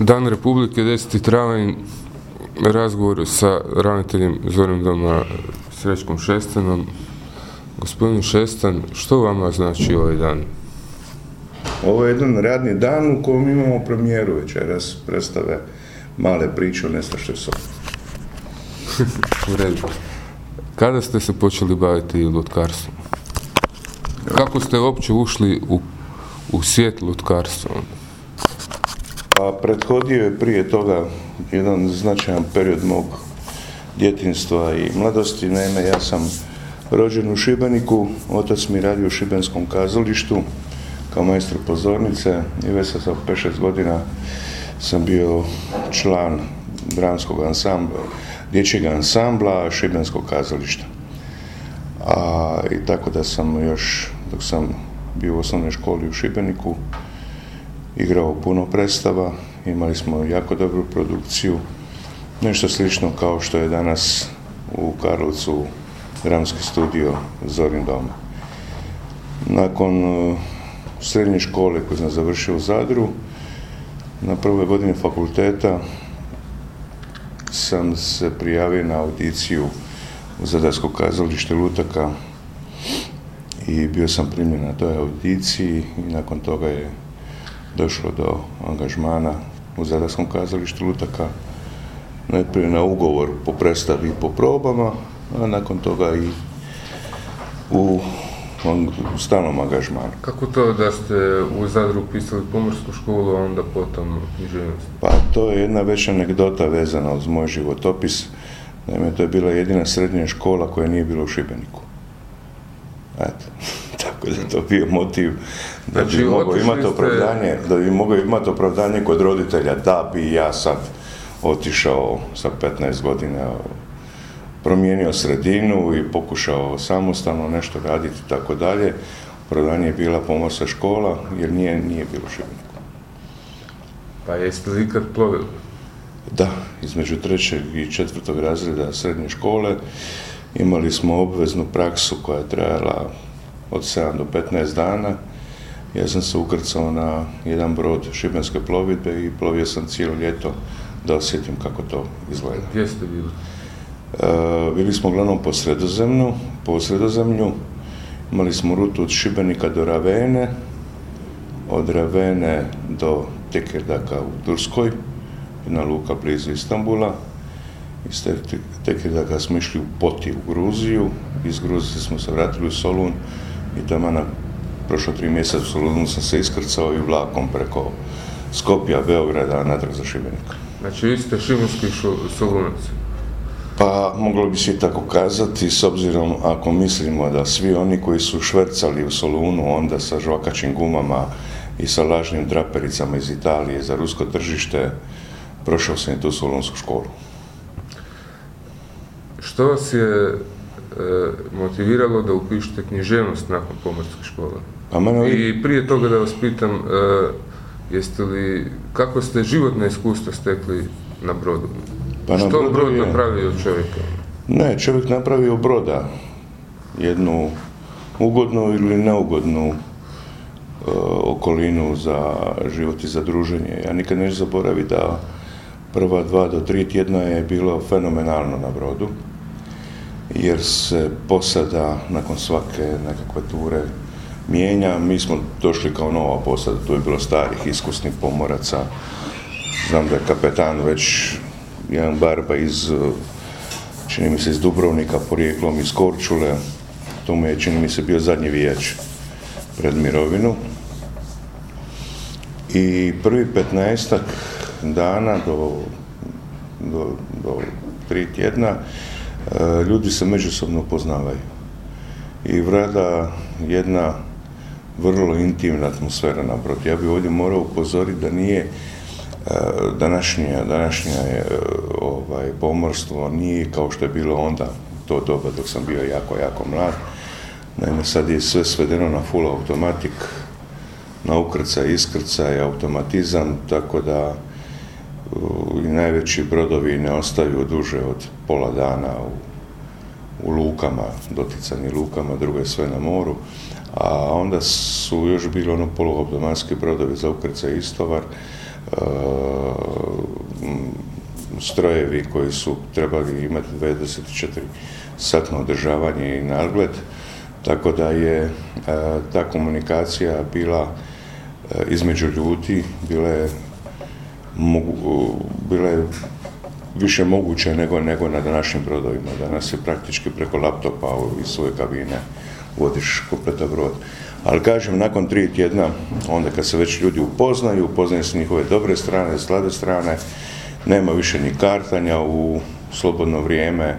Dan Republike 10. travanj razgovor sa ravnateljem Zorom doma Srećkom Šestanom. Gospodin Šestan, što vama znači ovaj dan? Ovo je jedan radni dan u kojem imamo premijeru večeras predstave male priče o nestašoj sobi. u redu. Kada ste se počeli baviti lutkarstvom? Kako ste uopće ušli u, u svijet lutkarstva? Prethodio je prije toga jedan značajan period mog djetinstva i mladosti. Naime, ja sam rođen u Šibeniku, otac mi radi u Šibenskom kazalištu kao majstor pozornice i već sa 5-6 godina sam bio član dramskog ansambla, dječjeg ansambla Šibenskog kazališta. A, I tako da sam još, dok sam bio u osnovnoj školi u Šibeniku, igrao puno predstava, imali smo jako dobru produkciju, nešto slično kao što je danas u Karlovcu dramski studio Zorin doma. Nakon uh, srednje škole koju sam završio u Zadru, na prvoj godini fakulteta sam se prijavio na audiciju u Zadarsko kazalište Lutaka i bio sam primljen na toj audiciji i nakon toga je došlo do angažmana u Zadarskom kazalištu Lutaka, najprije na ugovor po predstavi i po probama, a nakon toga i u stalnom angažmanu. Kako to da ste u Zadru pisali pomorsku školu, a onda potom književnost? Pa to je jedna već anegdota vezana uz moj životopis. Naime, to je bila jedina srednja škola koja nije bila u Šibeniku. Eto, tako da je to bio motiv da bi znači, mogao imati opravdanje, da bi mogao imati opravdanje kod roditelja da bi ja sad otišao sa 15 godina promijenio sredinu i pokušao samostalno nešto raditi i tako dalje. Opravdanje je bila pomorska škola jer nije, nije bilo Šibeniku. Pa jeste li ikad plovili? Da, između trećeg i četvrtog razreda srednje škole imali smo obveznu praksu koja je trajala od 7 do 15 dana. Ja sam se ukrcao na jedan brod šibenske plovidbe i plovio sam cijelo ljeto da osjetim kako to izgleda. Gdje ste bili? E, bili smo uglavnom po sredozemlju, po sredozemlju. Imali smo rutu od Šibenika do Ravene, od Ravene do Tekerdaka u Turskoj, jedna luka blizu Istambula. Iz Tekerdaka smo išli u Poti u Gruziju, iz Gruzije smo se vratili u Solun i tamo na prošlo tri mjeseca u Solunu sam se iskrcao i vlakom preko Skopja, Beograda, natrag za Šibenika. Znači vi ste šibenski solunac? Pa moglo bi se tako kazati, s obzirom ako mislimo da svi oni koji su švercali u Solunu onda sa žvakačim gumama i sa lažnim drapericama iz Italije za rusko tržište, prošao sam i tu solunsku školu. Što vas je motiviralo da upišete književnost nakon pomorske škole? Pa mene I prije toga da vas pitam, e, jeste li, kako ste životne iskustva stekli na brodu? Pa Što brodu brod je... napravio čovjeka? Ne, čovjek napravio broda. Jednu ugodnu ili neugodnu e, okolinu za život i za druženje. Ja nikad neću zaboraviti da prva dva do tri tjedna je bilo fenomenalno na brodu, jer se posada nakon svake nekakve ture mijenja. Mi smo došli kao nova posada, tu je bilo starih, iskusnih pomoraca. Znam da je kapetan već jedan barba iz, čini mi se, iz Dubrovnika, porijeklom iz Korčule. To mu je, čini mi se, bio zadnji vijač pred mirovinu. I prvi petnaestak dana do, do, do tri tjedna ljudi se međusobno poznavaju. I vrada jedna vrlo intimna atmosfera na Ja bih ovdje morao upozoriti da nije E, današnje, e, ovaj, pomorstvo nije kao što je bilo onda to doba dok sam bio jako, jako mlad. Naime, sad je sve svedeno na full automatik, na ukrca, iskrca i automatizam, tako da i najveći brodovi ne ostaju duže od pola dana u, u lukama, doticani lukama, drugo je sve na moru. A onda su još bili ono poluautomatski brodovi za ukrca i istovar, strojevi koji su trebali imati 24 satno održavanje i nadgled, tako da je e, ta komunikacija bila e, između ljudi, bile, bile više moguće nego, nego na današnjim brodovima. Danas je praktički preko laptopa iz svoje kabine vodiš kompletan brod. Ali kažem, nakon tri tjedna, onda kad se već ljudi upoznaju, upoznaju se njihove dobre strane, slabe strane, nema više ni kartanja u slobodno vrijeme,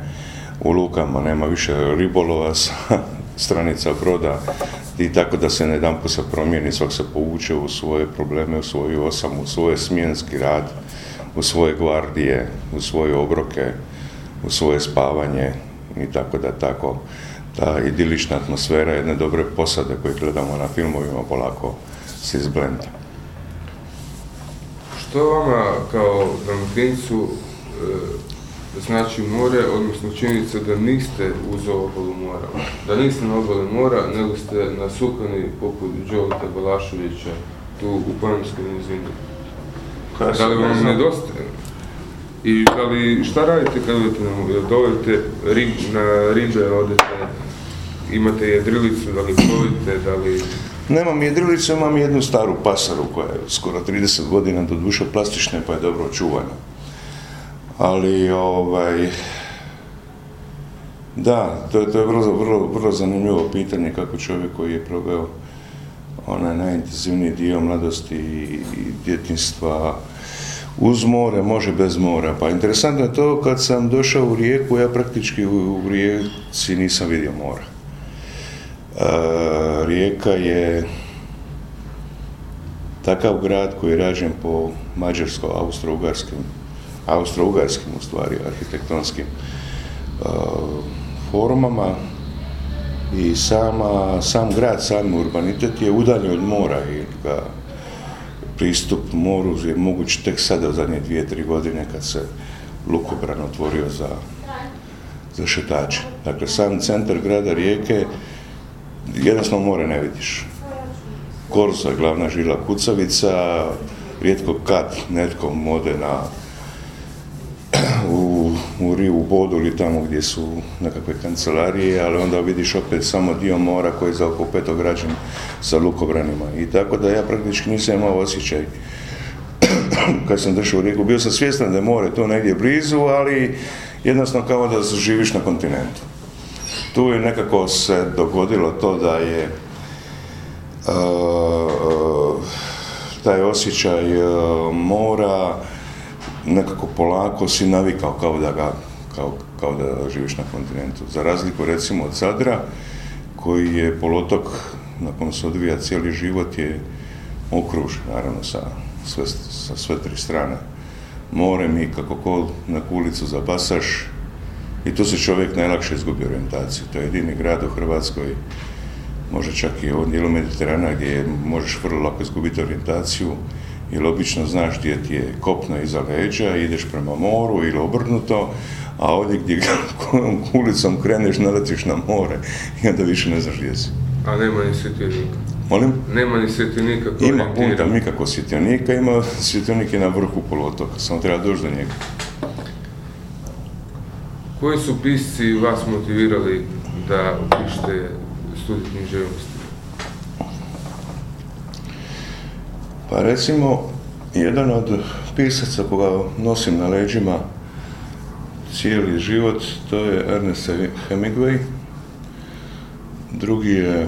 u lukama nema više ribolova sa stranica broda i tako da se jedan se promijeni, svak se povuče u svoje probleme, u svoju osam, u svoj smjenski rad, u svoje gvardije, u svoje obroke, u svoje spavanje i tako da tako ta idilična atmosfera jedne dobre posade koje gledamo na filmovima polako se izblenda. Što vama kao dramatincu e, znači more, odnosno činjenica da niste uz obalu mora, da niste na obali mora, nego ste nasukani poput Đolita Balaševića tu u Panamskoj nizini? Da li vam nedostaje? I da li, šta radite kad odete na more? Dovedete na ribe, odete, imate jedrilicu, da li plovite, da li... Nemam jedrilicu, imam jednu staru pasaru koja je skoro 30 godina do duše plastične pa je dobro čuvana. Ali, ovaj, da, to, to je vrlo, vrlo, vrlo zanimljivo pitanje kako čovjek koji je proveo onaj najintenzivniji dio mladosti i, djetinstva uz more, može bez mora. Pa interesantno je to kad sam došao u rijeku, ja praktički u, u rijeci nisam vidio mora. E, rijeka je takav grad koji je rađen po mađarsko-austro-ugarskim, austro-ugarskim u stvari arhitektonskim e, formama i sama, sam grad, sam urbanitet je udaljen od mora i ga pristup moru je moguć tek sada u zadnje dvije, tri godine kad se lukobran otvorio za, za šetače. Dakle, sam centar grada Rijeke jednostavno more ne vidiš. Korza, glavna žila kucavica, rijetko kad netko mode na u, Bodu ili tamo gdje su nekakve kancelarije, ali onda vidiš opet samo dio mora koji je oko petograđen sa lukobranima. I tako da ja praktički nisam imao osjećaj kad sam došao u Rijeku. Bio sam svjestan da je more to negdje blizu, ali jednostavno kao da živiš na kontinentu. Tu je nekako se dogodilo to da je uh, taj osjećaj uh, mora nekako polako si navikao kao da ga kao, kao da živiš na kontinentu. Za razliku recimo od Zadra, koji je polotok na kojem se odvija cijeli život je okružen, naravno sa sve, sa sve tri strane. Morem i kako kol na kulicu za basaš, i tu se čovjek najlakše izgubi orijentaciju. To je jedini grad u Hrvatskoj, može čak i u ovom dijelu Mediterana gdje možeš vrlo lako izgubiti orijentaciju, jer obično znaš gdje ti je kopno iza leđa, ideš prema moru ili obrnuto, a ovdje gdje ulicom kreneš, naletiš na more i onda više ne znaš gdje si. A nema ni svjetljenika? Molim? Nema ni svjetljenika Ima punta nikako svjetljenika, ima svjetljenik na vrhu polotoka, samo treba doći do njega. Koji su pisci vas motivirali da upišete studij književnosti? Pa recimo, jedan od pisaca koga nosim na leđima cijeli život, to je Ernest Hemingway. Drugi je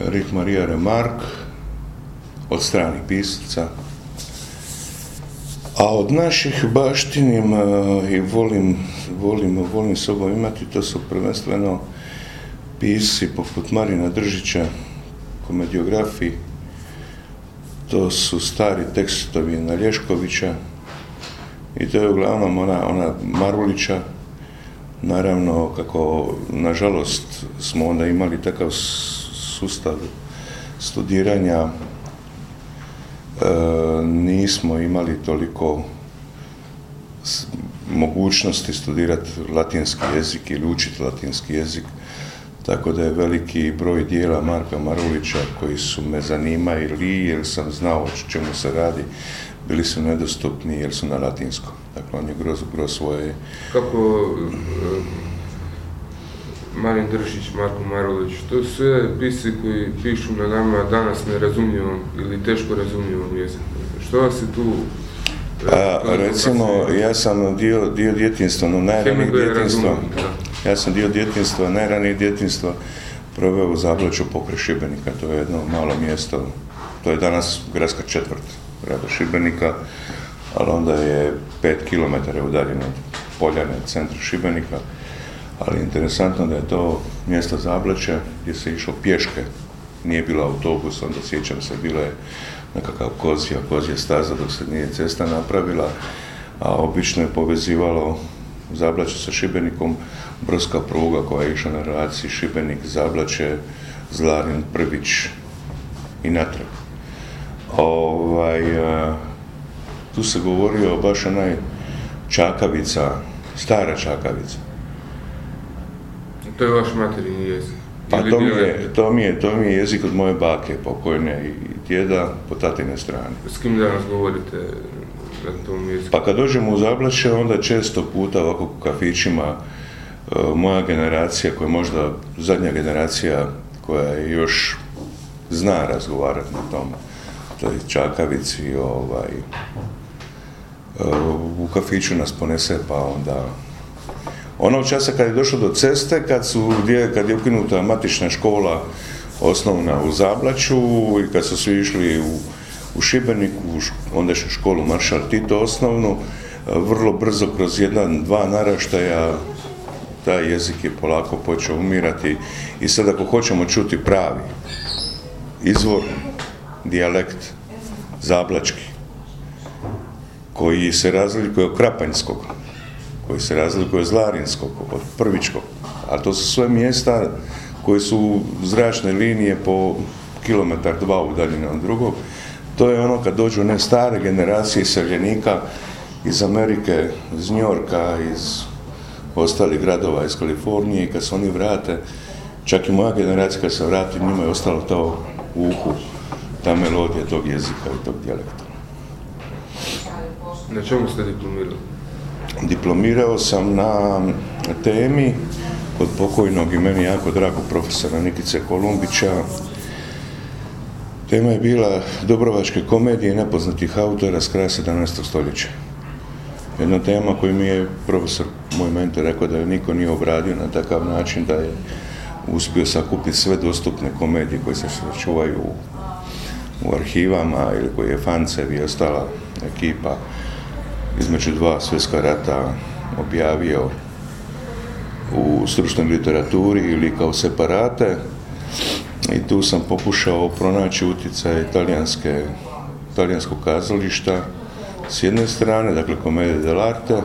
Rick Maria Remarque od stranih pisaca. A od naših baštinim i volim, volim, volim sobom imati, to su prvenstveno pisi poput Marina Držića, komediografi, to su stari tekstovi Nalješkovića i to je uglavnom ona, ona Marulića, naravno kako nažalost smo onda imali takav sustav studiranja E, nismo imali toliko mogućnosti studirati latinski jezik ili učiti latinski jezik, tako da je veliki broj dijela Marka Marulića koji su me zanimali jer sam znao o čemu se radi, bili su nedostupni jer su na latinskom. Dakle, on je groz, groz svoje... Kako e, Marin Držić, Marko Marulić, to su sve pisi koji pišu na nama danas nerazumljivom ili teško razumljivom jeziku. Što vas je tu a, recimo, ja sam dio, dio djetinstva, no najranije djetinstva, ja sam dio djetinstva, najranije djetinstva proveo u Zablaću pokraj Šibenika, to je jedno malo mjesto, to je danas gradska četvrt grada Šibenika, ali onda je pet kilometara udaljeno od Poljane, centra Šibenika, ali interesantno da je to mjesto Zablaće gdje se išlo pješke, nije bilo autobus, onda sjećam se, bilo je nekakav kozija, kozija staza dok se nije cesta napravila, a obično je povezivalo Zablaće sa Šibenikom, brodska pruga koja je išla na relaciji Šibenik, Zablaće, Zlarin, Prvić i natrag. Ovaj, tu se govorio baš onaj Čakavica, stara Čakavica. To je vaš materijni jezik? Pa to mi, je, to, mi je, to mi je jezik od moje bake pokojne i djeda po tatine strane. S kim danas govorite na tom jeziku? Pa kad dođemo u Zablaše, onda često puta ovako u kafićima e, moja generacija, koja je možda zadnja generacija koja je još zna razgovarati na tom, to je Čakavici, ovaj, e, u kafiću nas ponese pa onda Onog časa kad je došlo do ceste, kad, su, kad je ukinuta matična škola osnovna u Zablaću i kad su svi išli u, u Šibeniku, u ondašnju školu Maršal Tito osnovnu, vrlo brzo kroz jedan, dva naraštaja taj jezik je polako počeo umirati i sad ako hoćemo čuti pravi izvor, dijalekt zablački, koji se razlikuje od krapanjskog, koji se razlikuje od Zlarinskog, od Prvičkog, a to su sve mjesta koje su zračne linije po kilometar dva udaljene od drugog. To je ono kad dođu ne stare generacije iseljenika iz Amerike, iz Njorka, iz ostalih gradova iz Kalifornije i kad se oni vrate, čak i moja generacija kad se vrati, njima je ostalo to u uhu, ta melodija tog jezika i tog dijalekta. Na čemu ste diplomirali? Diplomirao sam na temi kod pokojnog i meni jako dragog profesora Nikice Kolumbića. Tema je bila Dobrovačke komedije nepoznatih autora s kraja 17. stoljeća. Jedna tema koju mi je profesor, moj mentor, rekao da je niko nije obradio na takav način da je uspio sakupiti sve dostupne komedije koje se čuvaju u, arhivama ili koje je Fancev i ostala ekipa između dva svjetska rata objavio u stručnoj literaturi ili kao separate. I tu sam pokušao pronaći utjecaj talijanske, talijanskog kazališta s jedne strane, dakle komedije dell'arte,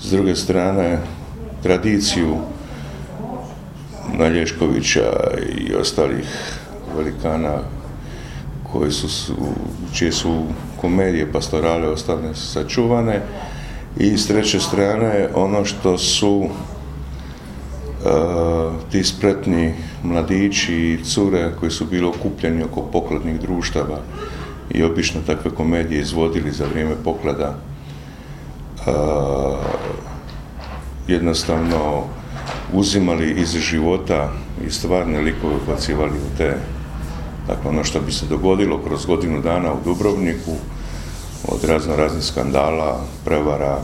s druge strane tradiciju Nalješkovića i ostalih velikana koji su, čije su komedije pastorale ostale sačuvane. I s treće strane ono što su ti spretni mladići i cure koji su bili okupljeni oko pokladnih društava i obično takve komedije izvodili za vrijeme poklada jednostavno uzimali iz života i stvarne likove ubacivali u te dakle ono što bi se dogodilo kroz godinu dana u Dubrovniku od razno raznih skandala, prevara,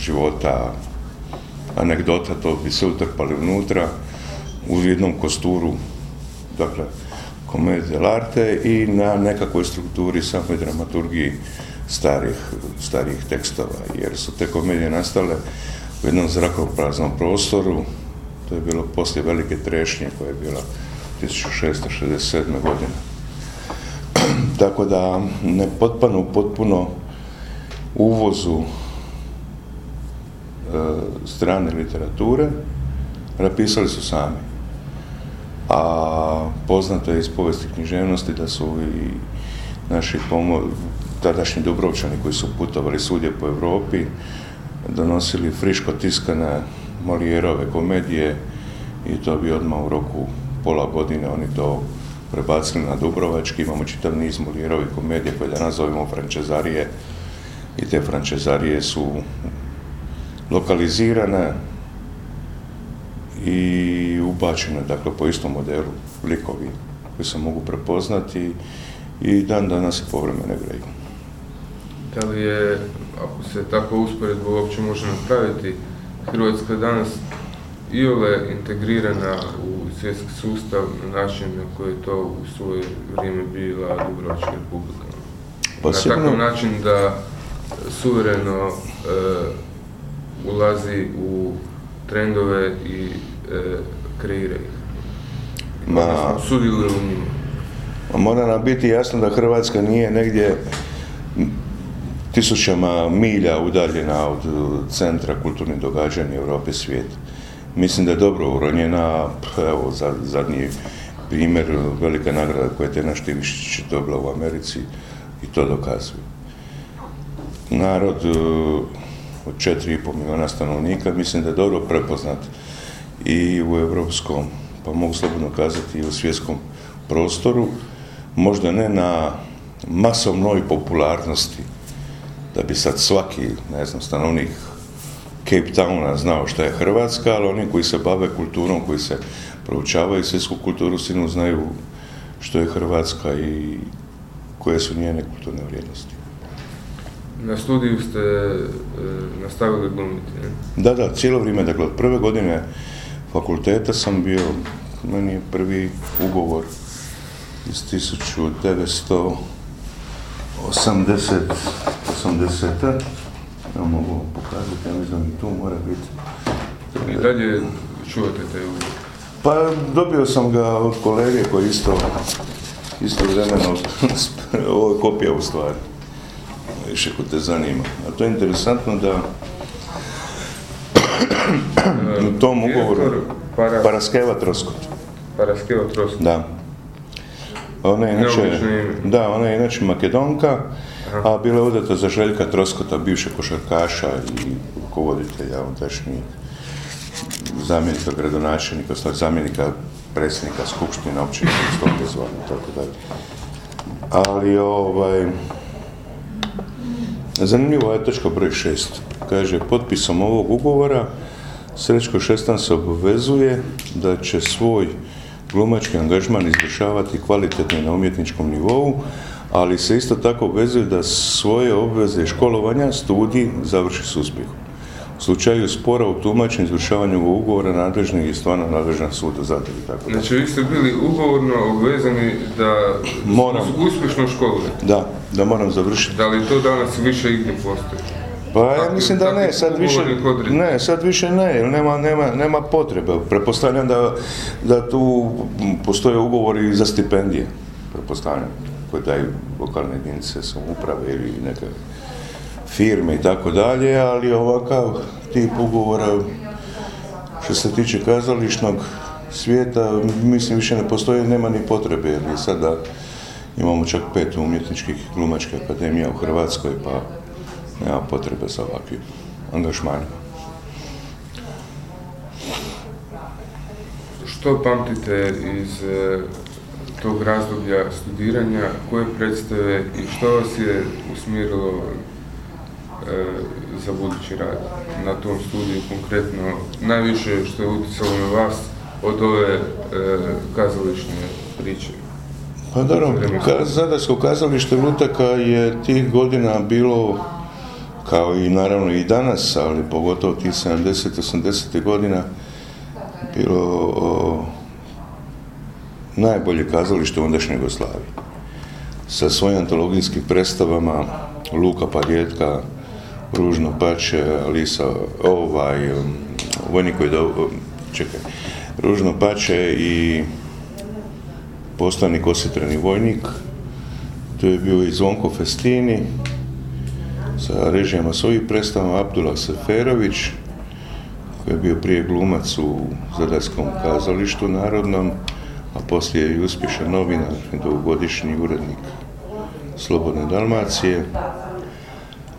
života, anegdota, to bi se utrpali unutra u jednom kosturu, dakle, komedije dell'arte i na nekakvoj strukturi samoj dramaturgiji starih, starih tekstova, jer su te komedije nastale u jednom zrakopraznom prostoru, to je bilo poslije velike trešnje koja je bila 1667. godine. Tako da ne potpanu potpuno uvozu E, strane literature, napisali su sami. A poznato je iz povijesti književnosti da su i naši tadašnji Dubrovčani koji su putovali svugdje po Europi, donosili friško tiskane Molijerove komedije i to bi odmah u roku pola godine oni to prebacili na Dubrovački, imamo čitav niz Molijerovi komedije koje da nazovemo frančezarije i te frančezarije su lokalizirane i ubačene dakle, po istom modelu likovi koji se mogu prepoznati i dan danas se povremeno greju. Da li je, ako se tako usporedba uopće može napraviti, Hrvatska danas i ole integrirana u svjetski sustav na način na koji je to u svoje vrijeme bila Dubrovačka republika. Pa na takav način da suvereno e, ulazi u trendove i e, kreira ih. Ma, sudjeluje u njima. Mora nam biti jasno da Hrvatska nije negdje tisućama milja udaljena od centra kulturnih događanja Europe i svijeta. Mislim da je dobro uronjena, evo, zadnji primjer, velika nagrada koja je Tena Štivišić dobila u Americi i to dokazuje. Narod e, od 4,5 milijuna stanovnika mislim da je dobro prepoznat i u europskom, pa mogu slobodno kazati i u svjetskom prostoru, možda ne na masovnoj popularnosti, da bi sad svaki, ne znam, stanovnik Cape Towna znao šta je Hrvatska, ali oni koji se bave kulturom, koji se proučavaju svjetsku kulturu, sinu znaju što je Hrvatska i koje su njene kulturne vrijednosti. Na studiju ste e, nastavili glumiti, ne? Da, da, cijelo vrijeme, dakle, od prve godine fakulteta sam bio, meni je prvi ugovor iz 1980. 80. Ja mogu pokazati, ja mislim da tu mora biti. I dalje čuvate te? Pa dobio sam ga od kolege koji isto isto vremeno, ovo je kopija u stvari, više ko te zanima. A to je interesantno da u tom ugovoru Paraskeva Troskot. Paraskeva Troskot. Da. Ona je inače, da, ona je inače makedonka, a bila je udata za Željka Troskota, bivše košarkaša i rukovoditelja ondašnjih zamjenika gradonačelnika, zamjenika predsjednika skupštine općine i tako dalje. Ali ovaj, zanimljivo je točka broj šest. Kaže, potpisom ovog ugovora Srećko Šestan se obvezuje da će svoj glumački angažman izvršavati kvalitetno na umjetničkom nivou, ali se isto tako obvezuje da svoje obveze školovanja, studij završi s uspjehom. U slučaju spora u tumačenju izvršavanju ugovora nadležni i stvarno nadležan sud u Zadru tako Znači vi ste bili ugovorno obvezani da moram, uspješno školujete? Da, da moram završiti. Da li to danas više igdje postoji? Pa ja mislim da ne, sad više, ne, sad više ne, jer nema, nema, nema potrebe. Pretpostavljam da, da tu postoje ugovori za stipendije, pretpostavljam, koje daju lokalne jedinice samouprave ili neke firme i tako dalje, ali ovakav tip ugovora što se tiče kazališnog svijeta, mislim više ne postoji, nema ni potrebe, jer sada imamo čak pet umjetničkih glumačkih akademija u Hrvatskoj, pa nema potrebe za ovakvim angažmanima. Što pamtite iz e, tog razdoblja studiranja, koje predstave i što vas je usmjerilo e, za budući rad na tom studiju konkretno, najviše što je utjecalo na vas od ove e, kazališne priče? Pa dobro, Zadarsko kazalište Lutaka je tih godina bilo kao i naravno i danas, ali pogotovo tih 70-80. godina bilo o, najbolje kazalište u ondašnjoj Jugoslaviji. Sa svojim antologijskim predstavama Luka Parjetka, Ružno pače, Lisa, ovaj, um, vojnik koji do, um, čekaj, Ružno pače i postanik osjetreni vojnik, to je bio i Zvonko Festini, sa režijama svojih predstavama Abdullah Seferović, koji je bio prije glumac u Zadarskom kazalištu narodnom, a poslije je i uspješan novinar, dugogodišnji urednik Slobodne Dalmacije.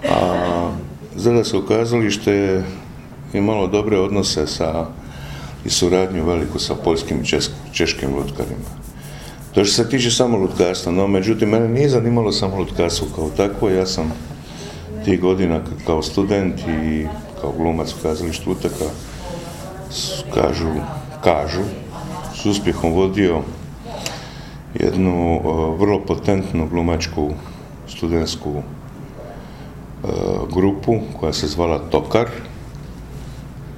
A Zadarsko kazalište imalo dobre odnose sa i suradnju veliku sa poljskim i češkim lutkarima. To što se tiče samo lutkarstva, no međutim, mene nije zanimalo samo lutkarstvo kao takvo, ja sam tih godina kao student i kao glumac u kazalištu Utaka kažu, kažu, s uspjehom vodio jednu vrlo potentnu glumačku studentsku uh, grupu koja se zvala Tokar,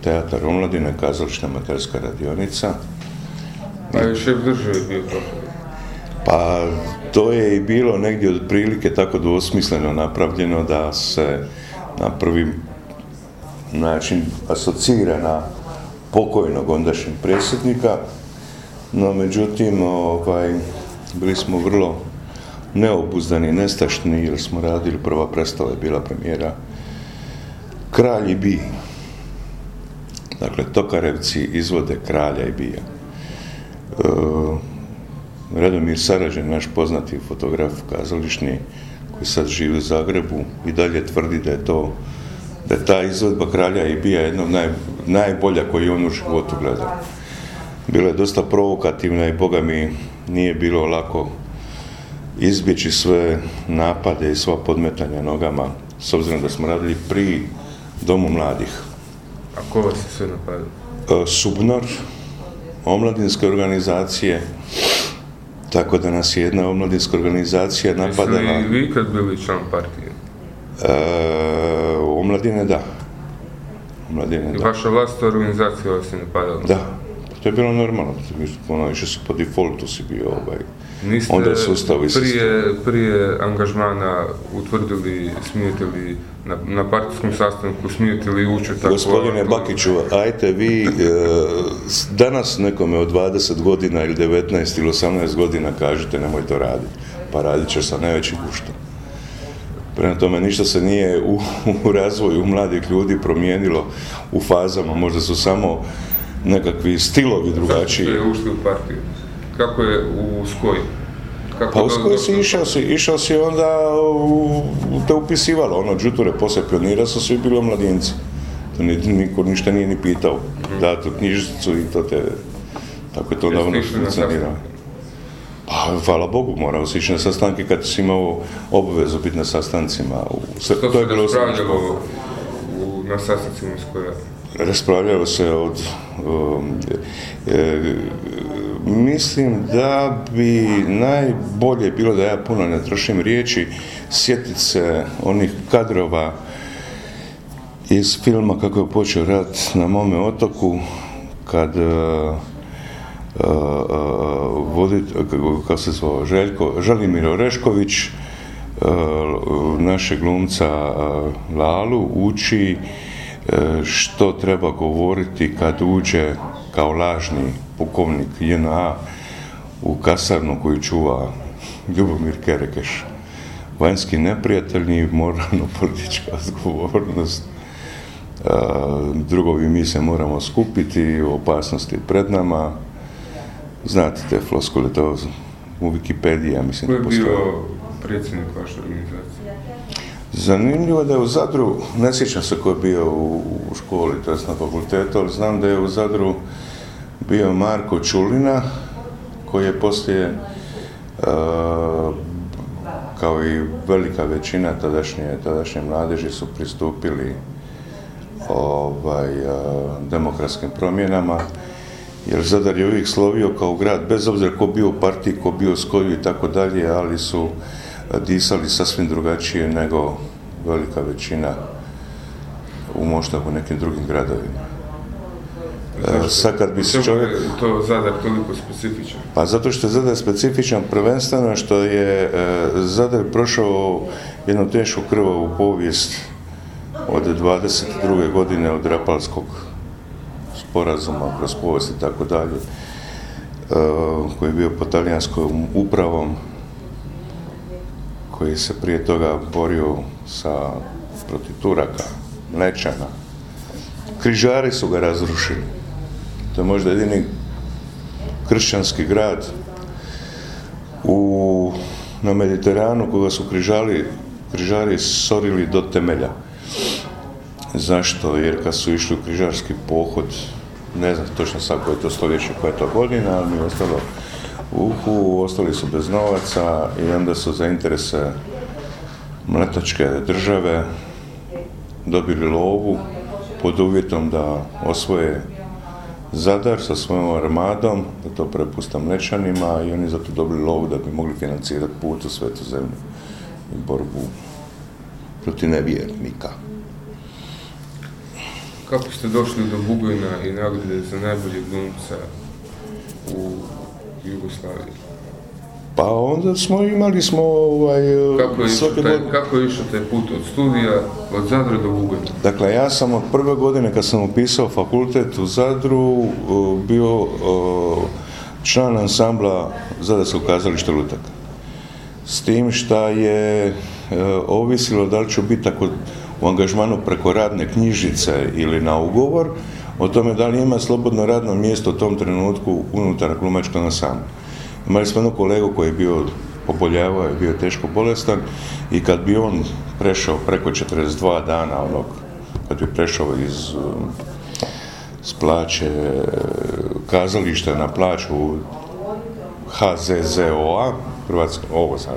Teatar omladine, kazališna materska radionica. Pa je šef države bio Pa to je i bilo negdje otprilike tako dvosmisleno napravljeno da se na prvi način asocira na pokojnog ondašnjeg predsjednika, no međutim ovaj, bili smo vrlo neobuzdani, nestašni jer smo radili, prva predstava je bila premijera Kralj i Bij. Dakle, Tokarevci izvode Kralja i Bija. E, Radomir Sarađen, naš poznati fotograf kazališni, koji sad živi u Zagrebu i dalje tvrdi da je to da je ta izvedba Kralja i Bija jedna naj, najbolja koju on u životu gledao. Bila je dosta provokativna i boga mi nije bilo lako izbjeći sve napade i sva podmetanja nogama, s obzirom da smo radili pri Domu mladih. A ko vas je sve napadao? E, Subnor, omladinske organizacije, tako da nas je jedna omladinska organizacija napadala... Jeste li vi kad bili član partije? E, omladine da. Omladine I vaša vlastna organizacija vas je napadala? Da. To je bilo normalno. Ono, išli su po defaultu si bio ovaj, Niste onda sustav prije, prije angažmana utvrdili, smijete li na, na partijskom sastanku, smijete li ući tako... Gospodine Bakiću, ajte vi e, danas nekome od 20 godina ili 19 ili 18 godina kažete nemoj to raditi, pa radit će sa najvećim guštom. Prema tome, ništa se nije u, u razvoju mladih ljudi promijenilo u fazama, možda su samo nekakvi stilovi drugačiji. Zašto ste ušli u partiju? Kako je u Skoji? Kako pa u Skoji si išao si, išao si onda u, te upisivalo, ono, džuture, poslije pionira su svi bili mladinci. To niko ništa nije ni pitao. Mm. Da, tu knjižicu i to te... Tako je to davno funkcioniralo. Pa, hvala Bogu, morao si ići na sastanke kad si imao obvezu biti na sastancima. U, Što to je bilo na sastancima koja? Raspravljalo se od... Um, e, mislim da bi najbolje bilo da ja puno ne trošim riječi, sjetit se onih kadrova iz filma kako je počeo rat na mome otoku, kad uh, uh, kako se zvao, Željko, Želimir Orešković, uh, naše glumca Lalu uči što treba govoriti kad uđe kao lažni pukovnik JNA u kasarnu koju čuva Ljubomir Kerekeš. Vanjski neprijatelji, moralno-politička odgovornost, drugovi mi se moramo skupiti, opasnosti pred nama. Znate te floskule, to u Wikipediji, ja mislim. Ko je bio predsjednik vaše organizacije? Zanimljivo da je u Zadru, ne sjećam se ko je bio u, školi, to je na fakultetu, ali znam da je u Zadru bio Marko Čulina, koji je poslije, e, kao i velika većina tadašnje, tadašnje mladeži su pristupili ovaj, e, demokratskim promjenama, jer Zadar je uvijek slovio kao grad, bez obzira ko bio u partiji, ko bio s koju i tako dalje, ali su disali sasvim drugačije nego velika većina u možda u nekim drugim gradovima. E, sad kad bi se čovjek... to Zadar toliko specifičan? Pa zato što je Zadar specifičan prvenstveno što je e, Zadar prošao jednu tešku krvavu povijest od 22. godine od Rapalskog sporazuma kroz povijest i tako dalje e, koji je bio pod talijanskom upravom koji se prije toga borio sa protiv Turaka, Mlečana. Križari su ga razrušili. To je možda jedini kršćanski grad u, na Mediteranu koga su križali, križari sorili do temelja. Zašto? Jer kad su išli u križarski pohod ne znam točno sad koje je to stoljeće, koja je to godina, ali mi je ostalo uhu, ostali su bez novaca i onda su za interese mletačke države dobili lovu pod uvjetom da osvoje Zadar sa svojom armadom, da to prepusta Mlečanima i oni zato dobili lovu da bi mogli financirati put u svetu zemlju i borbu protiv nevjernika. Kako ste došli do Bugojna i nagrade za najboljeg glumca u Jugoslaviji? Pa onda smo imali smo ovaj... Kako je, išao taj, kako je išao taj put od studija, od Zadra do Bugojna? Dakle, ja sam od prve godine kad sam upisao fakultet u Zadru bio član ansambla Zadarskog kazališta Lutak. S tim šta je ovisilo da li ću biti tako u angažmanu preko radne knjižice ili na ugovor, o tome da li ima slobodno radno mjesto u tom trenutku unutar glumačkog ansambla. Imali smo jednog kolegu koji je bio poboljavao, je bio teško bolestan i kad bi on prešao preko 42 dana onog, kad bi prešao iz s plaće kazališta na plaću HZZOA, ovo sad,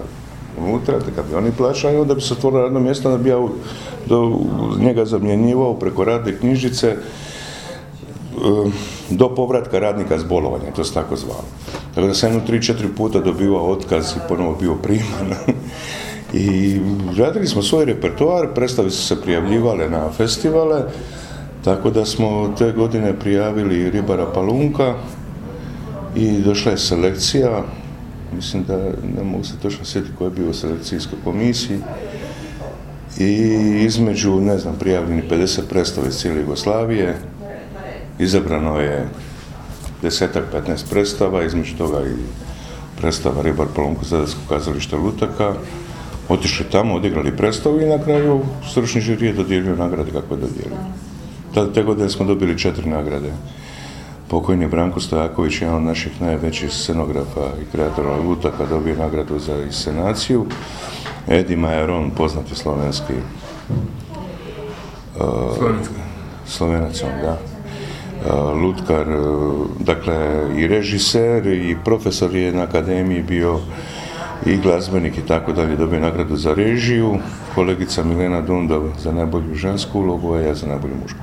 unutra, kad bi oni plaćali, onda bi se otvorilo radno mjesto, onda bi ja do njega zamjenjivao preko radne knjižice do povratka radnika s bolovanja, to se tako zvalo. Tako da sam jedno tri, četiri puta dobivao otkaz i ponovo bio priman. I radili smo svoj repertoar, predstavi su se prijavljivale na festivale, tako da smo te godine prijavili Ribara Palunka i došla je selekcija, mislim da ne mogu se točno sjetiti ko je bio u selekcijskoj komisiji i između, ne znam, prijavljeni 50 predstava iz cijele Jugoslavije, izabrano je desetak, 15 predstava, između toga i predstava Ribar Polonku Zadarskog kazališta Lutaka. Otišli tamo, odigrali predstavu i na kraju stručni žiri je dodijelio nagrade kako je dodijelio. Te godine smo dobili četiri nagrade. Pokojni Branko Stojaković, jedan od naših najvećih scenografa i kreatora Lutaka, dobio nagradu za iscenaciju. Edi Majaron, poznati slovenski uh, slovenac on, da lutkar, e, dakle i režiser i profesor je na akademiji bio i glazbenik i tako dalje, dobio nagradu za režiju, kolegica Milena Dundov za najbolju žensku ulogu, a ja za najbolju mušku.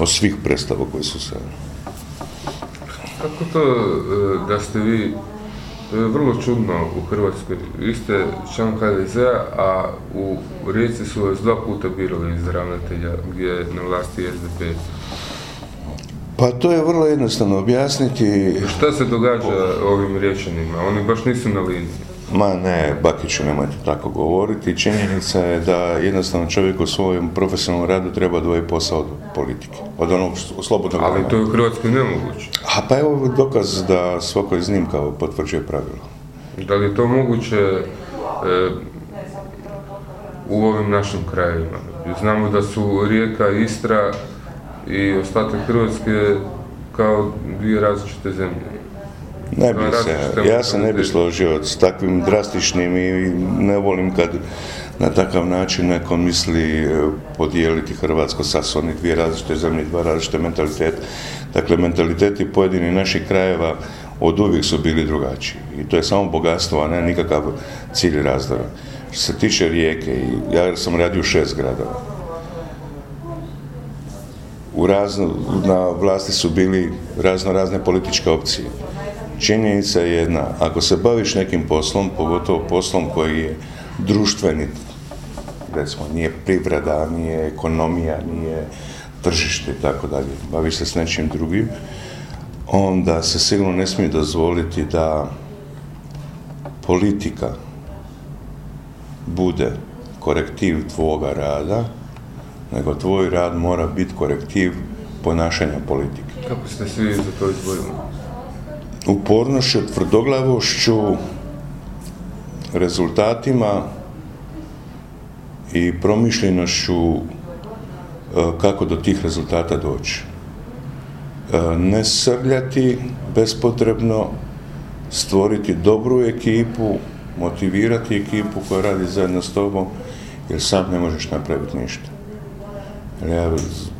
Od svih predstava koji su se... Kako to e, da ste vi, vrlo čudno u Hrvatskoj, vi ste član HDZ-a, a u Rijeci su vas dva puta birali iz ravnatelja gdje je na vlasti SDP. Pa to je vrlo jednostavno objasniti. Šta se događa ovim riječanima? Oni baš nisu na liniji. Ma ne, Bakiću, nemojte tako govoriti. Činjenica je da jednostavno čovjek u svojem profesionalnom radu treba dvoji posao od politike. Od onog slobodnog Ali to je u Hrvatskoj nemoguće. A pa evo dokaz da svako iznimka potvrđuje pravilo. Da li je to moguće e, u ovim našim krajevima? Znamo da su Rijeka, Istra, i ostatak Hrvatske kao dvije različite zemlje. Ne bi se, ja se ne bi složio s takvim drastičnim i ne volim kad na takav način neko misli e, podijeliti Hrvatsko sa su oni dvije različite zemlje, dva različite mentalitete. Dakle, mentaliteti pojedinih naših krajeva od uvijek su bili drugačiji. I to je samo bogatstvo, a ne nikakav cilj razdora. Što se tiče rijeke, ja sam radio šest gradova u razno, na vlasti su bili razno razne političke opcije. Činjenica je jedna, ako se baviš nekim poslom, pogotovo poslom koji je društveni, recimo nije privreda, nije ekonomija, nije tržište i tako dalje, baviš se s nečim drugim, onda se sigurno ne smije dozvoliti da politika bude korektiv tvoga rada, nego tvoj rad mora biti korektiv ponašanja politike. Kako ste svi za to izbojili? Upornošću, tvrdoglavošću, rezultatima i promišljenošću e, kako do tih rezultata doći. E, ne srljati bespotrebno, stvoriti dobru ekipu, motivirati ekipu koja radi zajedno s tobom, jer sam ne možeš napraviti ništa. Ja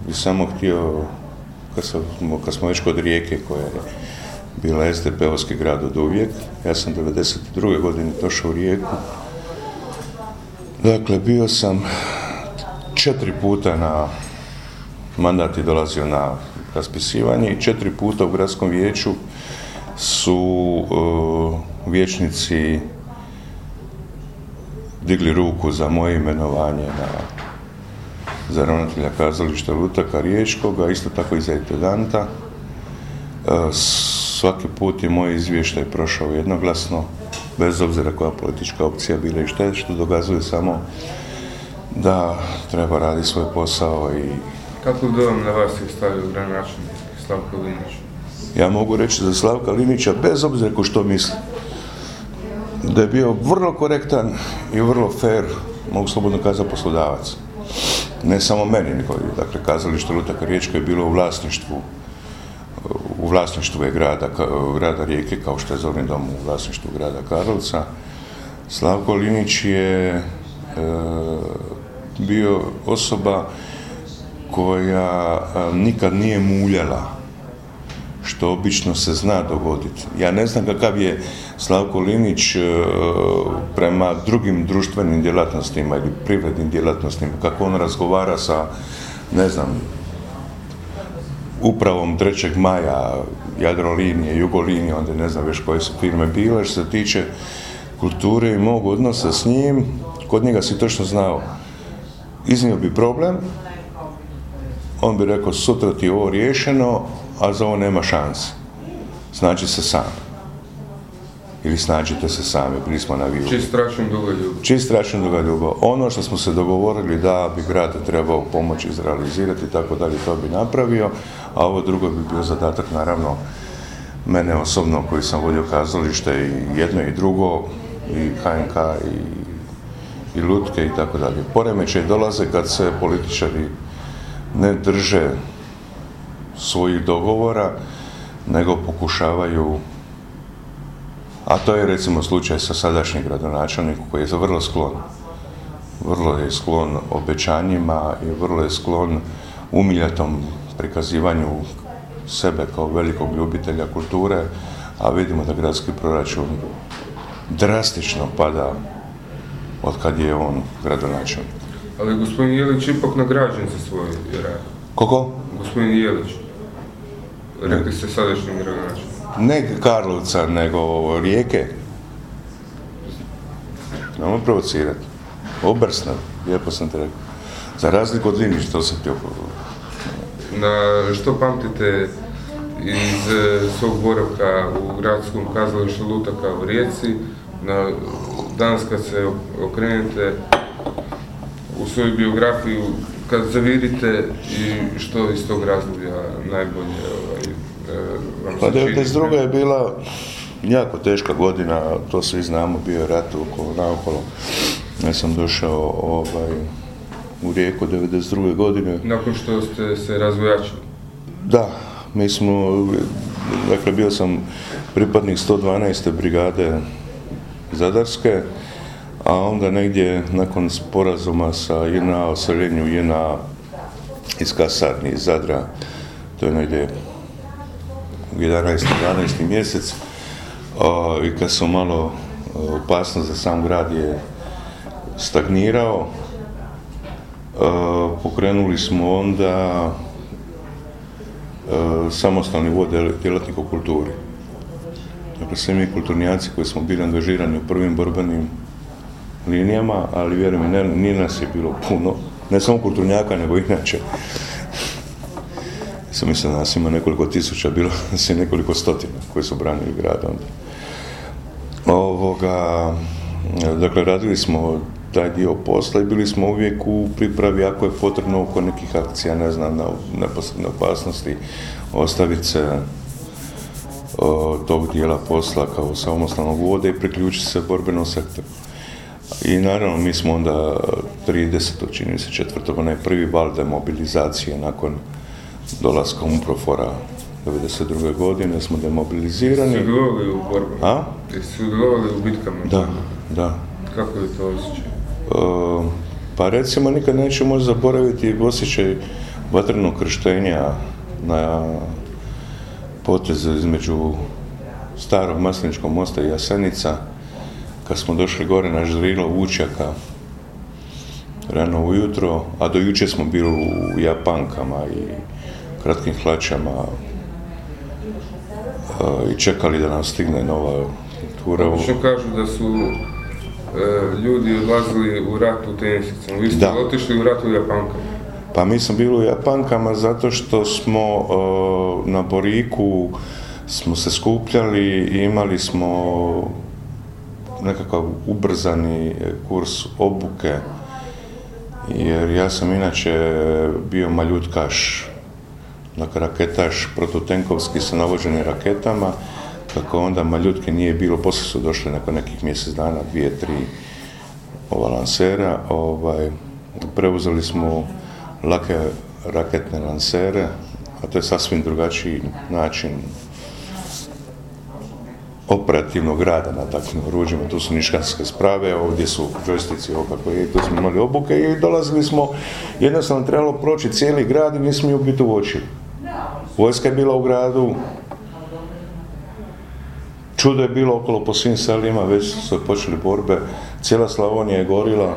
bi samo htio kad, kad smo već kod rijeke koja je bila SDP-ovski grad od uvijek. Ja sam 1992. godine došao u rijeku. Dakle, bio sam četiri puta na mandat je dolazio na raspisivanje i četiri puta u gradskom vijeću su uh, vijećnici digli ruku za moje imenovanje na za ravnatelja kazališta Lutaka a isto tako i za intendanta. Uh, svaki put je moj izvještaj prošao jednoglasno, bez obzira koja politička opcija bila i šta je, što dokazuje samo da treba raditi svoj posao i... Kako dojam na vas je stavio gradonačelnik Slavko Linić? Ja mogu reći za Slavka Linića, bez obzira ko što misli, da je bio vrlo korektan i vrlo fair, mogu slobodno kazati, poslodavac. Ne samo meni, nego dakle, kazalište Lutaka Riječka je bilo u vlasništvu u vlasništvu je grada, grada Rijeke, kao što je Zorni dom u vlasništvu grada Karlovca. Slavko Linić je e, bio osoba koja e, nikad nije muljala, što obično se zna dogoditi. Ja ne znam kakav je Slavko Linić e, prema drugim društvenim djelatnostima ili privrednim djelatnostima, kako on razgovara sa, ne znam, upravom 3. maja, Jadrolinije, Jugolinije, onda ne znam već koje su firme bile, što se tiče kulture i mog odnosa s njim, kod njega si točno znao, iznio bi problem, on bi rekao sutra ti je ovo riješeno, a za ovo nema šanse. Znači se sam ili snađite se sami, bili smo na vilu. Čist račun duga ljubav. Čist račun duga ljubav. Ono što smo se dogovorili da bi grad trebao pomoći izrealizirati, tako dalje, to bi napravio, a ovo drugo bi bio zadatak, naravno, mene osobno koji sam vodio kazalište i jedno i drugo, i HNK i, i Lutke i tako dalje. Poremeće dolaze kad se političari ne drže svojih dogovora, nego pokušavaju a to je recimo slučaj sa sadašnjim gradonačelnikom koji je vrlo sklon. Vrlo je sklon obećanjima i vrlo je sklon umiljatom prikazivanju sebe kao velikog ljubitelja kulture, a vidimo da gradski proračun drastično pada od kad je on gradonačelnik. Ali gospodin Jelić ipak nagrađen za svoj rad. Koliko? Gospodin Jelić. Rekli ste sadašnji gradonačelnik ne Karlovca, nego rijeke. Nemoj provocirati. Obrsno, lijepo sam te rekao. Za razliku od Linić, to sam ti Na što pamtite iz e, svog boravka u gradskom kazalištu Lutaka u Rijeci, na danas kad se okrenete u svoju biografiju, kad zavirite i što iz tog razdoblja najbolje ovaj, pa 92. je bila jako teška godina, to svi znamo, bio je rat okolo, naokolo. Ja sam došao ovaj, u Rijeku 92. godine. Nakon što ste se razvojačili? Da, mi smo, dakle bio sam pripadnik 112. brigade Zadarske, a onda negdje nakon sporazuma sa JNA o seljenju JNA iz Kasarni, iz Zadra, to je negdje u 11. 12. mjesec i kad su malo opasnost za sam grad je stagnirao, pokrenuli smo onda samostalni vod djelatnik u kulturi. Dakle, svi mi kulturnjaci koji smo bili angažirani u prvim borbenim linijama, ali vjerujem, nije nas je bilo puno, ne samo kulturnjaka, nego inače sam mislim da nas ima nekoliko tisuća, bilo nas je nekoliko stotina koji su branili grad onda. Ovoga, dakle, radili smo taj dio posla i bili smo uvijek u pripravi ako je potrebno oko nekih akcija, ne znam, na neposredne opasnosti, ostaviti se tog dijela posla kao samostalnog vode i priključiti se borbenom sektoru. I naravno mi smo onda 30. čini se četvrtog, onaj prvi val demobilizacije nakon dolaska Umprofora 92. godine smo demobilizirani. Sudjelovali u borbi? A? Sudjelovali u bitkama? Da, da. Kako je to osjećaj? Uh, pa recimo nikad neću moći zaboraviti osjećaj vatrenog krštenja na potezu između starog Masliničkog mosta i Jasenica, kad smo došli gore na žrilo Vučjaka, rano ujutro, a do jučer smo bili u Japankama i kratkim hlačama i čekali da nam stigne nova tura. Što kažu da su e, ljudi odlazili u rat u tenisicama, vi ste otišli u rat u Japankama. Pa mi smo bili u Japankama zato što smo e, na Boriku smo se skupljali i imali smo nekakav ubrzani kurs obuke jer ja sam inače bio maljutkaš dakle raketaš prototenkovski sa navođenim raketama kako onda maljutke nije bilo, poslije su došli nakon nekih mjesec dana, dvije, tri ova lansera, ovaj, preuzeli smo lake raketne lansere, a to je sasvim drugačiji način operativnog rada na takvim oruđima, tu su niškanske sprave, ovdje su džojstici ovo kako je, tu smo imali obuke i dolazili smo, jednostavno trebalo proći cijeli grad i nismo ju biti u oči. Vojska je bila u gradu, čudo je bilo okolo po svim selima, već su počeli borbe, cijela Slavonija je gorila,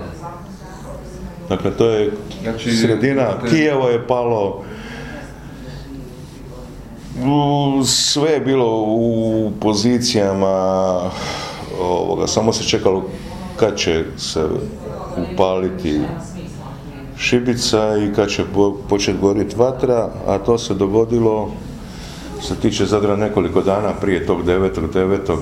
dakle to je znači, sredina, Kijevo je palo, sve je bilo u pozicijama ovoga, samo se čekalo kad će se upaliti šibica i kad će početi goriti vatra, a to se dogodilo se tiče Zadra nekoliko dana prije tog 9.9.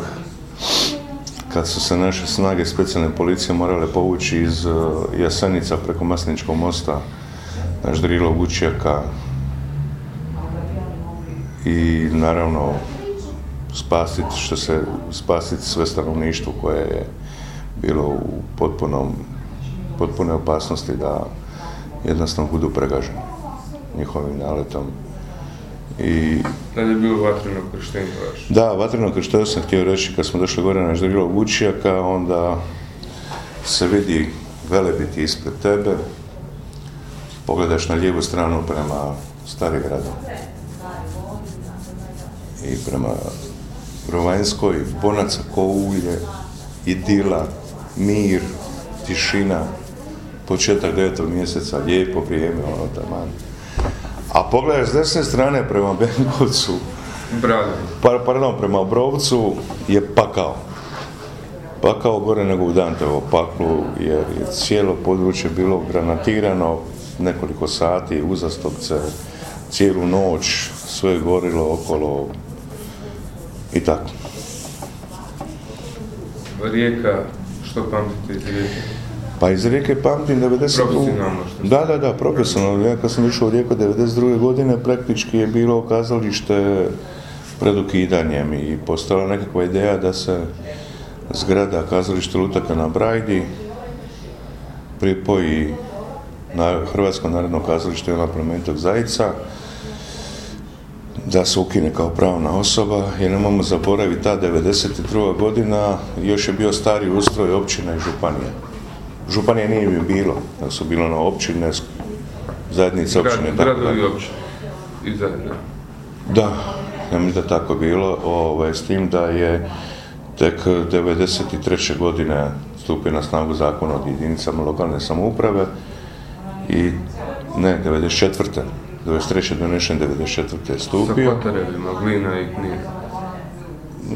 kad su se naše snage specijalne policije morale povući iz uh, Jasenica preko Masničkog mosta na Ždrilo Vučjaka i naravno spasiti što se spasiti sve stanovništvo koje je bilo u potpunom potpune opasnosti da jednostavno budu pregaženi njihovim naletom. I... Da je bilo vatreno krštenje Da, vatreno krštenje sam htio reći kad smo došli gore na Ždrilo Vučijaka, onda se vidi velebiti ispred tebe, pogledaš na lijevu stranu prema Starigradu i prema Rovanjskoj, bonaca ko ulje, idila, mir, tišina, početak devetog mjeseca, lijepo vrijeme, ono taman. A pogledaj s desne strane prema Benkovcu, pa, pardon, prema Obrovcu je pakao. Pakao gore nego u Dantevo paklu, jer je cijelo područje bilo granatirano nekoliko sati, uzastopce, cijelu noć, sve je gorilo okolo i tako. Rijeka, što pamtite iz Rijeke? Pa iz Rijeke pamtim 90... Profesionalno što Da, da, da, profesionalno. Ja kad sam išao u Rijeku 92. godine praktički je bilo kazalište pred ukidanjem i postala nekakva ideja da se zgrada kazalište Lutaka na Brajdi pripoji na Hrvatsko narodno kazalište Ivana Plementog Zajica da se ukine kao pravna osoba, jer nemamo zaboraviti ta 92. godina još je bio stari ustroj općina i županija. Županije nije bi bilo, da su bilo na općine, zajednice općine. Gradovi općine i zajedno. Da, ja mislim da tako bilo, ovaj, s tim da je tek 93. godine stupio na snagu zakon od jedinicama lokalne samouprave i ne, 94. 93. donešen, 94. je stupio. Sa Kotarevima, Glina i.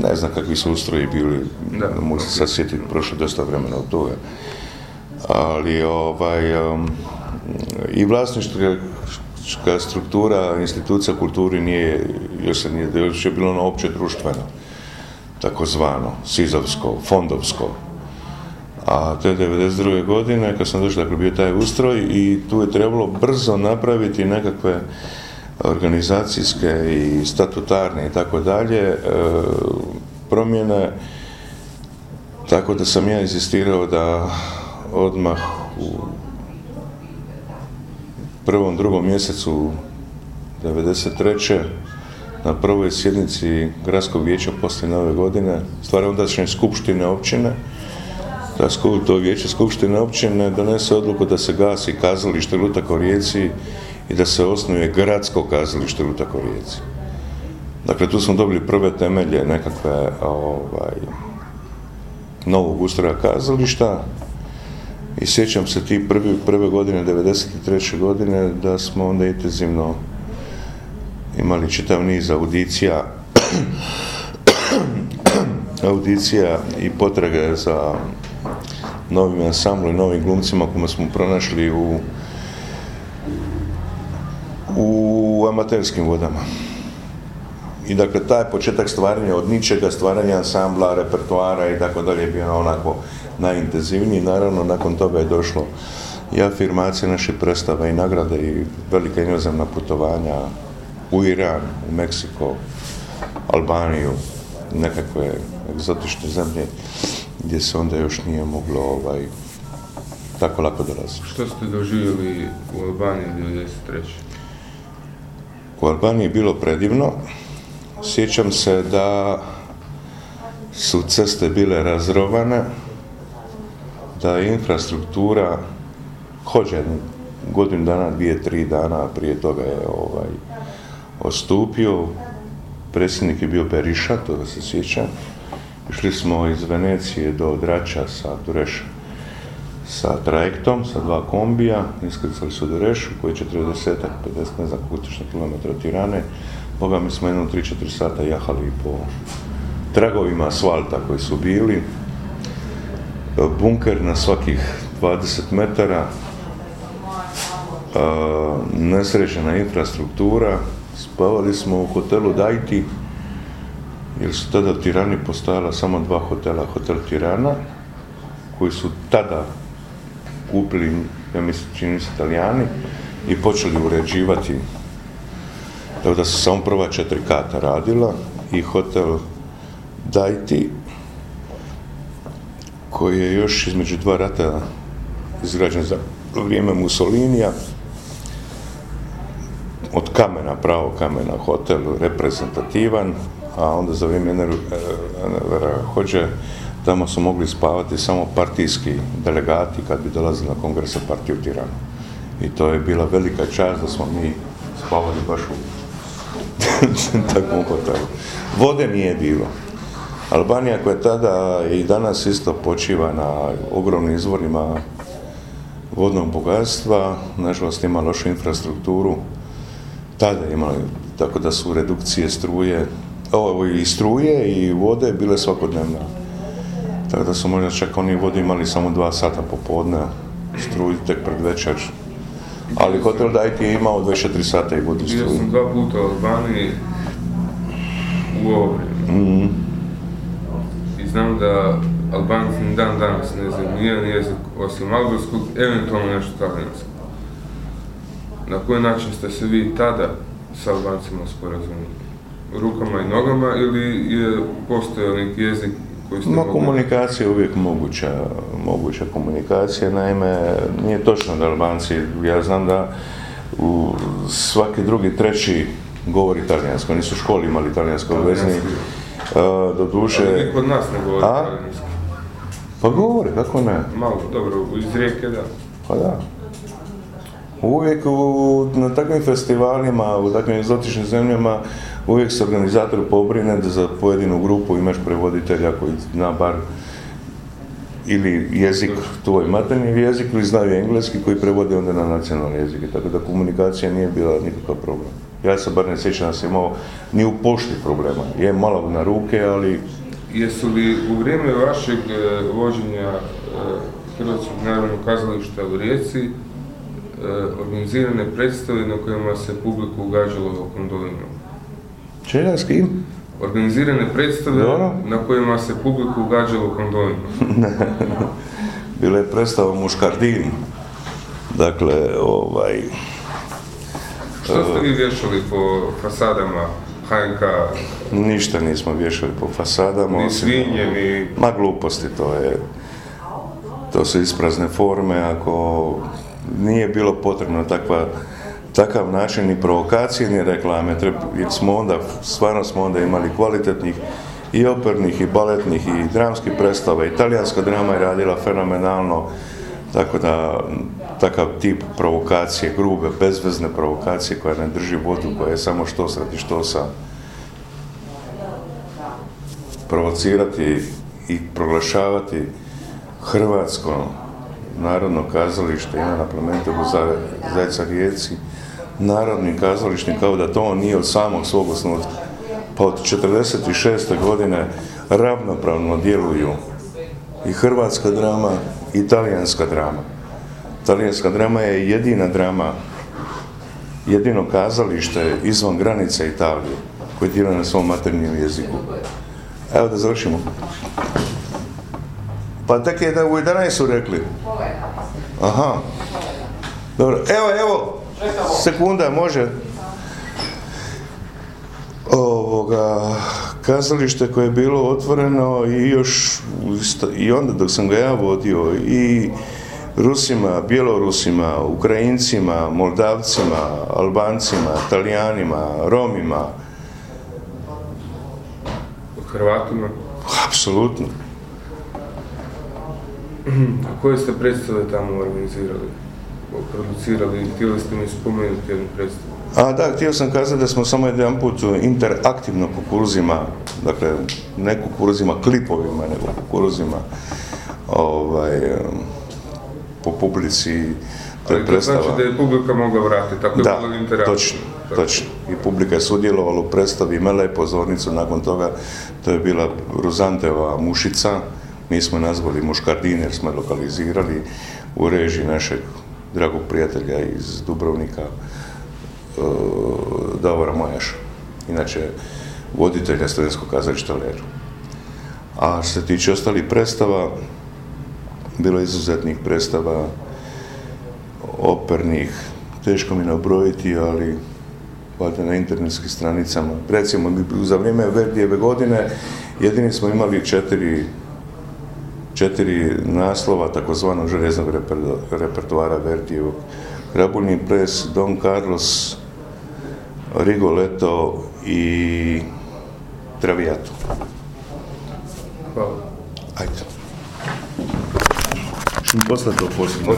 Ne znam kakvi su ustroji bili, da, mogu se sad sjetiti, prošlo dosta vremena od toga ali ovaj, i vlasništva struktura institucija kulturi nije, još se nije, još je bilo ono opće društveno, takozvano, sizovsko, fondovsko. A te 92. godine, kad sam došao, dakle bio taj ustroj i tu je trebalo brzo napraviti nekakve organizacijske i statutarne i tako dalje e, promjene, tako da sam ja insistirao da odmah u prvom, drugom mjesecu 1993. na prvoj sjednici Gradskog vijeća poslije nove godine, stvari ondašnje skupštine općine, da to vijeće skupštine općine donese odluku da se gasi kazalište Lutak o Rijeci i da se osnuje gradsko kazalište u Takovijeci. Dakle, tu smo dobili prve temelje nekakve ovaj, novog ustroja kazališta i sjećam se ti prvi, prve godine, 93. godine, da smo onda intenzivno imali čitav niz audicija audicija i potrage za novim ansamblom i novim glumcima koje smo pronašli u u amaterskim vodama. I dakle, taj početak stvaranja od ničega, stvaranja ansambla, repertoara i tako dalje je bio onako najintenzivniji. Naravno, nakon toga je došlo i afirmacija naših predstava i nagrade i velika inozemna putovanja u Iran, u Meksiko, Albaniju, nekakve egzotične zemlje gdje se onda još nije moglo ovaj, tako lako dolaziti. Što ste doživjeli u Albaniji 1993. U Albaniji je bilo predivno. Sjećam se da su ceste bile razrovane, da je infrastruktura hođen godinu dana, dvije, tri dana prije toga je ovaj, ostupio. Predsjednik je bio Beriša, da se sjećam. Išli smo iz Venecije do Drača sa Dureša sa trajektom, sa dva kombija, iskrcali su do Rešu, koji je 40 50 ne znam kilometra Tirane. Boga mi smo jedno 3-4 sata jahali po tragovima asfalta koji su bili. Bunker na svakih 20 metara, nesređena infrastruktura, spavali smo u hotelu Dajti, jer su tada u Tirani postojala samo dva hotela, hotel Tirana, koji su tada kupili, ja mislim, čini se italijani, i počeli uređivati. Tako da su samo prva četiri kata radila i hotel Dajti, koji je još između dva rata izgrađen za vrijeme Mussolinija, od kamena, pravo kamena hotel, reprezentativan, a onda za vrijeme Envera Hođe Tamo su mogli spavati samo partijski delegati kad bi dolazili na kongresa partije u Tiranu. I to je bila velika čast da smo mi spavali baš u takvom hotelu. Vode nije bilo. Albanija koja je tada i danas isto počiva na ogromnim izvorima vodnog bogatstva, nažalost ima lošu infrastrukturu, tada je imali, tako da su redukcije struje, ovo i struje i vode bile svakodnevno. Tako da su možda čak oni vodi imali samo dva sata popodne, struju tek pred večer. Ali hotel Dajti je imao 24 sata i vodi struju. Bio sam dva puta u Albaniji u ovo znam da Albanci ni dan danas ne znaju nijedan jezik osim albanskog, eventualno nešto talijanskog. Na koji način ste se vi tada s Albancima sporazumili? Rukama i nogama ili je postojao neki jezik Ma komunikacija je uvijek moguća, moguća komunikacija, naime nije točno da Albanci, ja znam da u svaki drugi, treći govori talijansko, nisu u školi imali talijansko Do duše... Ali kod nas ne govori talijanski. Pa govori, kako ne? Malo, dobro, iz rijeke da. Pa da. Uvijek u, na takvim festivalima, u takvim egzotičnim zemljama, uvijek se organizator pobrine da za pojedinu grupu imaš prevoditelja koji zna bar ili jezik, tvoj materni jezik ili znaju engleski koji prevodi onda na nacionalni jezik. Tako da komunikacija nije bila nikakav problem. Ja se bar ne sjećam da sam imao ni u pošti problema. Je malo na ruke, ali... Jesu li u vrijeme vašeg e, vođenja e, Hrvatskog narodnog kazališta u Rijeci e, organizirane predstave na kojima se publiku ugađalo kondolinu? Čega, s kim? Organizirane predstave na kojima se publiku ugađalo kondolinu. Bila je predstava Muškardin. Dakle, ovaj... Što ste vi vješali po fasadama HNK? Ništa nismo vješali po fasadama. Ni svinje, ni... Ma gluposti, to je... To su isprazne forme, ako nije bilo potrebno takva takav način ni provokacije ni reklame, jer smo onda, stvarno smo onda imali kvalitetnih i opernih i baletnih i dramskih predstava. Italijanska drama je radila fenomenalno, Tako da, takav tip provokacije, grube, bezvezne provokacije koja ne drži vodu, koja je samo što radi što sa provocirati i proglašavati Hrvatsko narodno kazalište ima na za Zajca Rijeci narodnim kazalištem kao da to nije od samog svog osnutka. Pa od 46. godine ravnopravno djeluju i hrvatska drama i talijanska drama. Talijanska drama je jedina drama, jedino kazalište izvan granice Italije koje djeluje na svom maternjem jeziku. Evo da završimo. Pa tek je da u 11 su rekli. Aha. Dobro, evo, evo, sekunda, može. Ovoga, kazalište koje je bilo otvoreno i još, i onda dok sam ga ja vodio, i Rusima, Bjelorusima, Ukrajincima, Moldavcima, Albancima, Talijanima, Romima. Hrvatima? Apsolutno. A koje ste predstave tamo organizirali? Producirali, htjeli ste mi spomenuti jednu predstavu? A da, htio sam kazati da smo samo jedan put interaktivno kukuruzima, dakle ne kukuruzima klipovima, nego kukuruzima ovaj, po publici ali to znači da je publika mogla vratiti, tako je da, bilo točno, točno. I publika je sudjelovala u predstavi, imala je pozornicu, nakon toga to je bila Ruzanteva mušica, mi smo nazvali muškardin jer smo lokalizirali u režiji našeg dragog prijatelja iz Dubrovnika, Davora Mojaša, inače voditelja studentskog kazališta Leru. A što se tiče ostalih predstava, bilo je izuzetnih predstava opernih, teško mi nabrojiti, ali valjda na internetskim stranicama. Recimo, za vrijeme Verdijeve godine jedini smo imali četiri četiri naslova takozvanog željeznog repertoara Verdijevog. Grabulni ples, Don Carlos, Rigoletto i Traviato. Hvala. Ajde. Što mi poslati to posljedno?